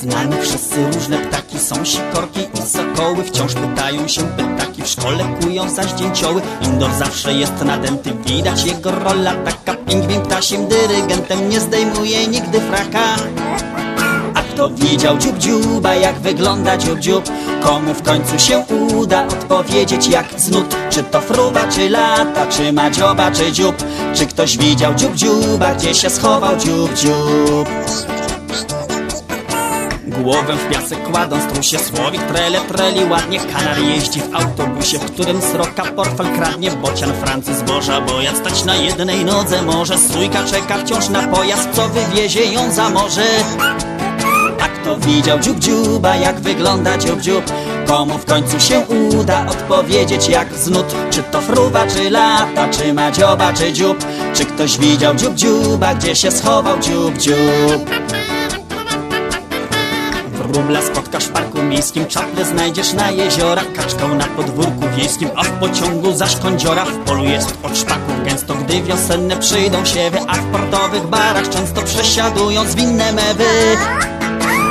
Znamy wszyscy różne ptaki, są sikorki i sokoły Wciąż pytają się pytaki, w szkole kują zaś dzięcioły Indor zawsze jest nadęty, widać jego rola taka Pingwin ptasiem dyrygentem nie zdejmuje nigdy fraka a kto widział dziób dziuba, jak wygląda dziób dziób? Komu w końcu się uda odpowiedzieć jak znud? Czy to fruwa, czy lata, czy ma dzioba, czy dziób? Czy ktoś widział dziób dziuba, gdzie się schował dziób dziób? Głowę w piasek kładą, strusie słowik, trele, treli ładnie Kanar jeździ w autobusie, w którym sroka portfel kradnie Bocian Francy zboża, boja stać na jednej nodze Może sójka czeka wciąż na pojazd, co wywiezie ją za morze a kto widział dziób dziuba, jak wygląda dziób dziób? Komu w końcu się uda odpowiedzieć jak znud? Czy to fruwa, czy lata, czy ma dzioba, czy dziób? Czy ktoś widział dziób dziuba, gdzie się schował dziób dziób? Wróbla spotkasz w parku miejskim, czaple znajdziesz na jeziorach, kaczkę na podwórku wiejskim, a w pociągu zaś kądziora w polu jest od szpaków gęsto, gdy wiosenne przyjdą siewy, a w portowych barach często przesiadują zwinne mewy.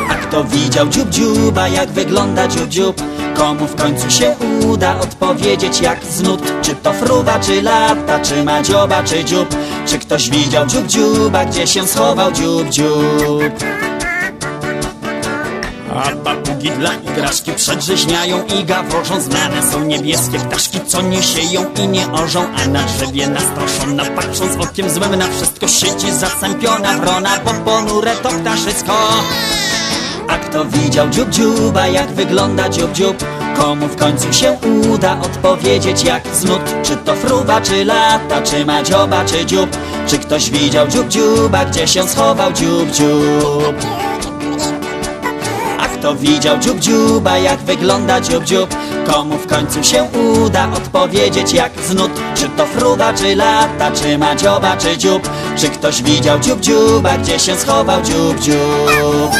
A kto widział dziób dziuba, jak wygląda dziób dziób? Komu w końcu się uda odpowiedzieć jak znud? Czy to fruwa, czy lata, czy ma dzioba, czy dziób? Czy ktoś widział dziób dziuba, gdzie się schował dziób dziób? A papugi dla igraszki przedrzeźniają i gaworzą Znane są niebieskie ptaszki, co nie sieją i nie orzą A na drzewie nastroszona, patrząc okiem złym na wszystko Siedzi zasępiona wrona, bo ponure to ptaszysko a kto widział dziób dziuba, jak wygląda dziób dziób? Komu w końcu się uda odpowiedzieć jak znud? Czy to fruwa, czy lata, czy ma dzioba, czy dziób? Czy ktoś widział dziób dziuba, gdzie się schował dziób dziób? Kto widział dziób dziuba, jak wygląda dziób dziób? Komu w końcu się uda odpowiedzieć jak znud? Czy to fruwa, czy lata, czy ma dzioba, czy dziób? Czy ktoś widział dziób dziuba, gdzie się schował dziób dziób?